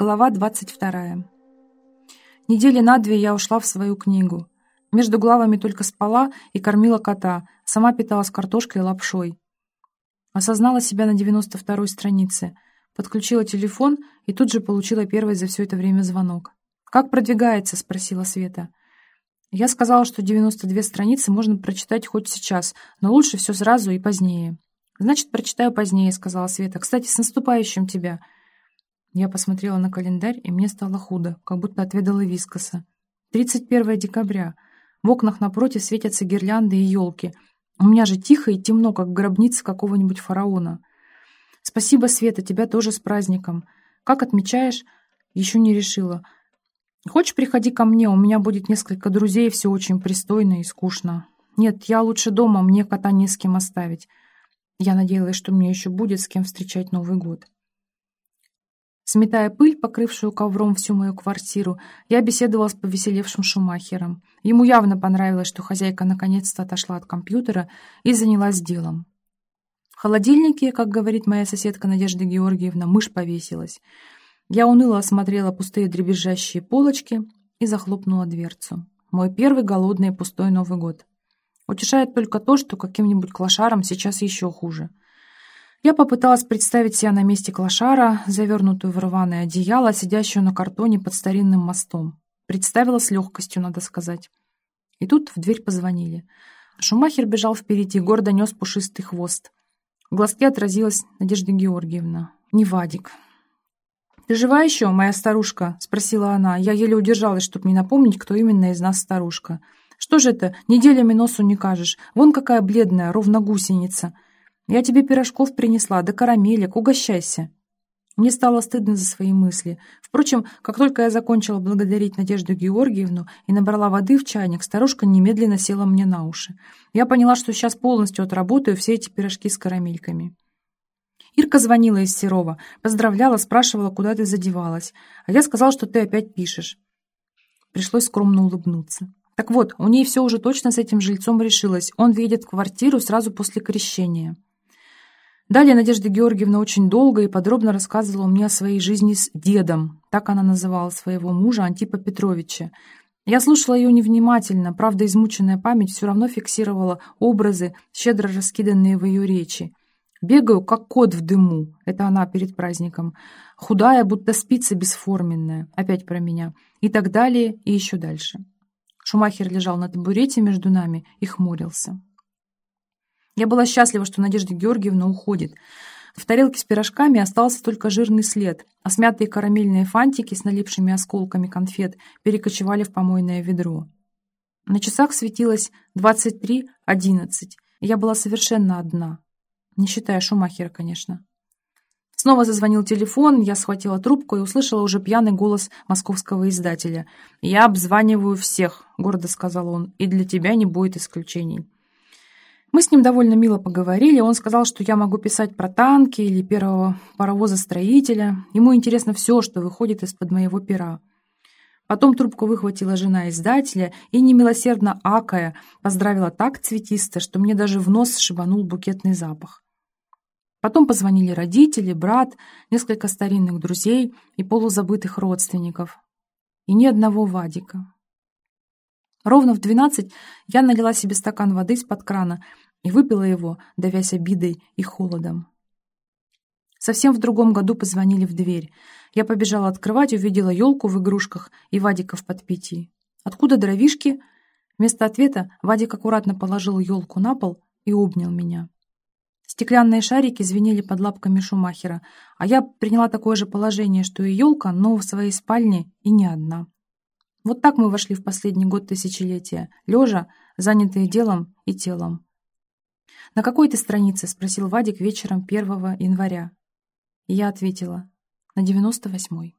Глава 22. Недели на две я ушла в свою книгу. Между главами только спала и кормила кота, сама питалась картошкой и лапшой. Осознала себя на 92-й странице, подключила телефон и тут же получила первый за все это время звонок. «Как продвигается?» — спросила Света. Я сказала, что 92 страницы можно прочитать хоть сейчас, но лучше все сразу и позднее. «Значит, прочитаю позднее», — сказала Света. «Кстати, с наступающим тебя!» Я посмотрела на календарь, и мне стало худо, как будто отведала вискоса. 31 декабря. В окнах напротив светятся гирлянды и елки. У меня же тихо и темно, как в гробнице какого-нибудь фараона. Спасибо, Света, тебя тоже с праздником. Как отмечаешь? Еще не решила. Хочешь, приходи ко мне, у меня будет несколько друзей, все очень пристойно и скучно. Нет, я лучше дома, мне кота не с кем оставить. Я надеялась, что мне еще будет с кем встречать Новый год. Сметая пыль, покрывшую ковром всю мою квартиру, я беседовала с повеселевшим Шумахером. Ему явно понравилось, что хозяйка наконец-то отошла от компьютера и занялась делом. В холодильнике, как говорит моя соседка Надежда Георгиевна, мышь повесилась. Я уныло осмотрела пустые дребезжащие полочки и захлопнула дверцу. Мой первый голодный и пустой Новый год. Утешает только то, что каким-нибудь клошарам сейчас еще хуже — я попыталась представить себя на месте клошара, завернутую в рваное одеяло, сидящую на картоне под старинным мостом. Представила с легкостью, надо сказать. И тут в дверь позвонили. Шумахер бежал впереди, гордо нес пушистый хвост. В глазке отразилась Надежда Георгиевна. «Не Вадик». «Ты жива еще, моя старушка?» — спросила она. Я еле удержалась, чтобы не напомнить, кто именно из нас старушка. «Что же это, неделями носу не кажешь? Вон какая бледная, ровно гусеница». Я тебе пирожков принесла, да карамелек, угощайся». Мне стало стыдно за свои мысли. Впрочем, как только я закончила благодарить Надежду Георгиевну и набрала воды в чайник, старушка немедленно села мне на уши. Я поняла, что сейчас полностью отработаю все эти пирожки с карамельками. Ирка звонила из Серова, поздравляла, спрашивала, куда ты задевалась. А я сказал, что ты опять пишешь. Пришлось скромно улыбнуться. Так вот, у ней все уже точно с этим жильцом решилось. Он въедет в квартиру сразу после крещения. Далее Надежда Георгиевна очень долго и подробно рассказывала мне о своей жизни с дедом, так она называла своего мужа Антипа Петровича. Я слушала ее невнимательно, правда, измученная память все равно фиксировала образы, щедро раскиданные в ее речи. Бегаю, как кот в дыму, это она перед праздником. Худая, будто спица бесформенная, опять про меня. И так далее, и еще дальше. Шумахер лежал на табурете между нами и хмурился. Я была счастлива, что Надежда Георгиевна уходит. В тарелке с пирожками остался только жирный след, а смятые карамельные фантики с налипшими осколками конфет перекочевали в помойное ведро. На часах светилось 23.11, и я была совершенно одна. Не считая Шумахера, конечно. Снова зазвонил телефон, я схватила трубку и услышала уже пьяный голос московского издателя. «Я обзваниваю всех», — гордо сказал он, — «и для тебя не будет исключений». Мы с ним довольно мило поговорили. Он сказал, что я могу писать про танки или первого паровоза-строителя. Ему интересно все, что выходит из-под моего пера. Потом трубку выхватила жена издателя и, немилосердно акая, поздравила так цветисто, что мне даже в нос шибанул букетный запах. Потом позвонили родители, брат, несколько старинных друзей и полузабытых родственников. И ни одного Вадика. Ровно в двенадцать я налила себе стакан воды из-под крана и выпила его, давясь обидой и холодом. Совсем в другом году позвонили в дверь. Я побежала открывать, увидела елку в игрушках и Вадика в подпитии. «Откуда дровишки?» Вместо ответа Вадик аккуратно положил елку на пол и обнял меня. Стеклянные шарики звенели под лапками Шумахера, а я приняла такое же положение, что и елка, но в своей спальне и не одна. Вот так мы вошли в последний год тысячелетия, лежа, занятые делом и телом. «На какой ты странице?» — спросил Вадик вечером 1 января. И я ответила, «На девяносто восьмой».